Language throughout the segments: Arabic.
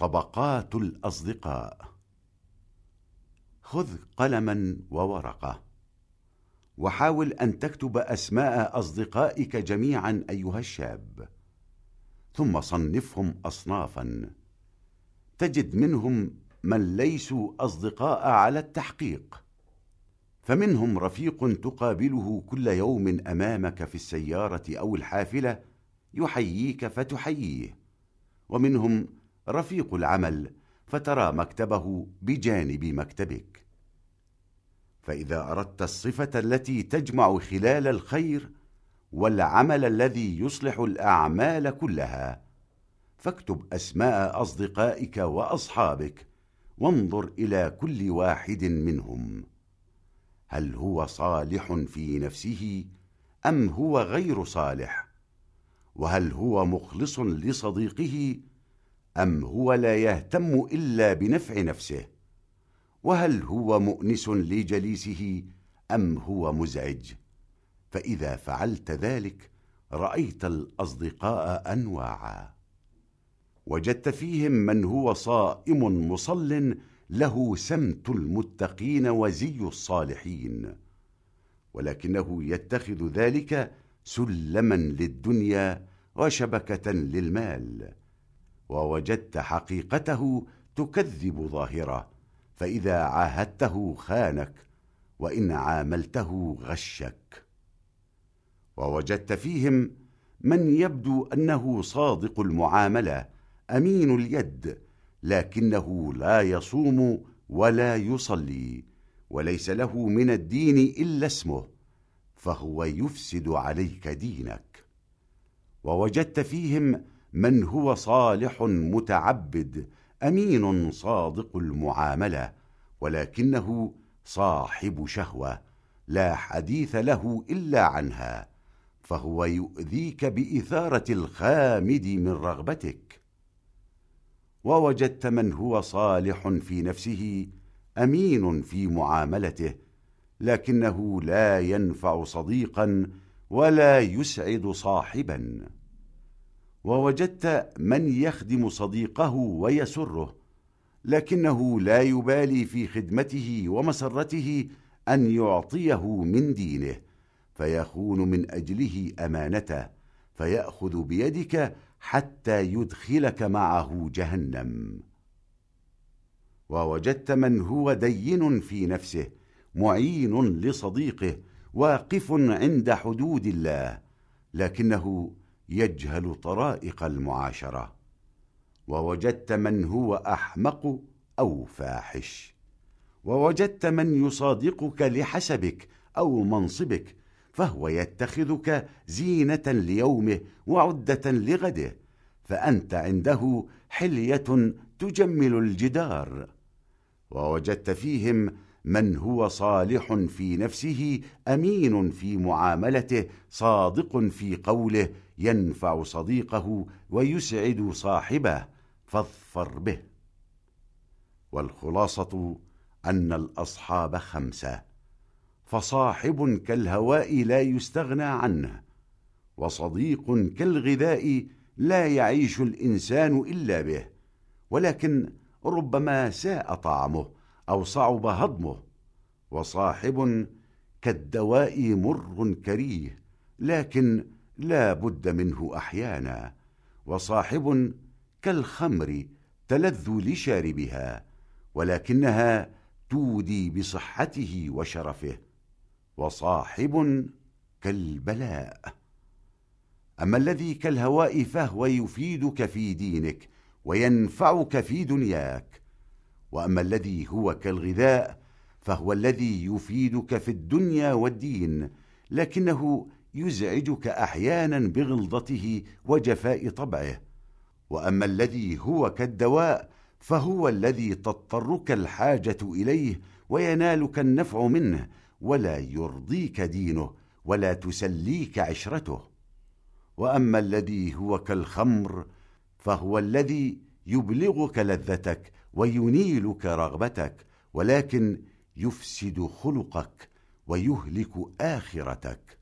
طبقات الأصدقاء. خذ قلما وورقة وحاول أن تكتب أسماء أصدقائك جميعا أيها الشاب ثم صنفهم أصنافا. تجد منهم من ليسوا أصدقاء على التحقيق فمنهم رفيق تقابله كل يوم أمامك في السيارة أو الحافلة يحييك فتحييه ومنهم رفيق العمل فترى مكتبه بجانب مكتبك. فإذا أردت الصفة التي تجمع خلال الخير والعمل الذي يصلح الأعمال كلها فاكتب أسماء أصدقائك وأصحابك وانظر إلى كل واحد منهم. هل هو صالح في نفسه أم هو غير صالح؟ وهل هو مخلص لصديقه أم هو لا يهتم إلا بنفع نفسه؟ وهل هو مؤنس لجليسه أم هو مزعج؟ فإذا فعلت ذلك رأيت الأصدقاء أنواعا. وجدت فيهم من هو صائم مصل له سمت المتقين وزي الصالحين. ولكنه يتخذ ذلك سلما للدنيا وشبكة للمال. ووجدت حقيقته تكذب ظاهره فإذا عاهدته خانك وإن عاملته غشك. ووجدت فيهم من يبدو أنه صادق المعاملة أمين اليد لكنه لا يصوم ولا يصلي وليس له من الدين إلا اسمه فهو يفسد عليك دينك. ووجدت فيهم من هو صالح متعبد أمين صادق المعاملة ولكنه صاحب شهوة لا حديث له إلا عنها فهو يؤذيك بإثارة الخامد من رغبتك. ووجدت من هو صالح في نفسه أمين في معاملته لكنه لا ينفع صديقا ولا يسعد صاحبا. ووجدت من يخدم صديقه ويسره لكنه لا يبالي في خدمته ومسرته أن يعطيه من دينه فيخون من أجله أمانته فيأخذ بيدك حتى يدخلك معه جهنم. ووجدت من هو دين في نفسه معين لصديقه واقف عند حدود الله لكنه يجهل طرائق المعاشرة. ووجدت من هو أحمق أو فاحش. ووجدت من يصادقك لحسبك أو منصبك فهو يتخذك زينة ليومه وعدة لغده فأنت عنده حلية تجمل الجدار. ووجدت فيهم من هو صالح في نفسه أمين في معاملته صادق في قوله ينفع صديقه ويسعد صاحبه فاظفر به. والخلاصة أن الأصحاب خمسة فصاحب كالهواء لا يستغنى عنه وصديق كالغذاء لا يعيش الإنسان إلا به ولكن ربما ساء طعمه أو صعب هضمه وصاحب كالدواء مر كريه لكن لا بد منه أحيانا وصاحب كالخمر تلذ لشاربها ولكنها تودي بصحته وشرفه وصاحب كالبلاء. أما الذي كالهواء فهو يفيدك في دينك وينفعك في دنياك وأما الذي هو كالغذاء فهو الذي يفيدك في الدنيا والدين لكنه يزعجك أحيانا بغلظته وجفاء طبعه. وأما الذي هو كالدواء فهو الذي تضطرك الحاجة إليه وينالك النفع منه ولا يرضيك دينه ولا تسليك عشرته. وأما الذي هو كالخمر فهو الذي يبلغك لذتك وينيلك رغبتك ولكن يفسد خلقك ويهلك آخرتك.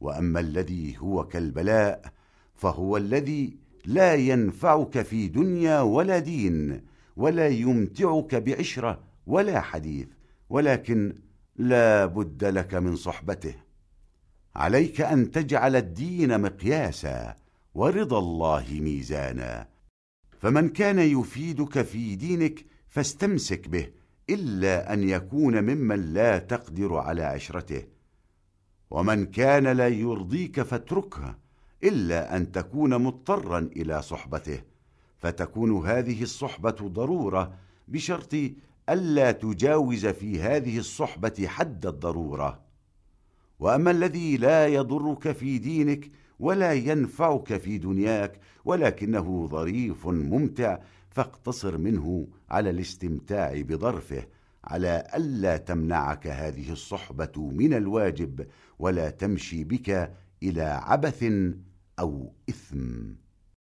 وأما الذي هو كالبلاء فهو الذي لا ينفعك في دنيا ولا دين ولا يمتعك بعشرة ولا حديث ولكن لا بد لك من صحبته. عليك أن تجعل الدين مقياسا ورضا الله ميزانا. فمن كان يفيدك في دينك فاستمسك به إلا أن يكون ممن لا تقدر على عشرته. ومن كان لا يرضيك فاتركه إلا أن تكون مضطرا إلى صحبته. فتكون هذه الصحبة ضرورة بشرط ألا تجاوز في هذه الصحبة حد الضرورة. وأما الذي لا يضرك في دينك ولا ينفعك في دنياك ولكنه ظريف ممتع فاقتصر منه على الاستمتاع بظرفه على ألا تمنعك هذه الصحبة من الواجب ولا تمشي بك إلى عبث أو إثم.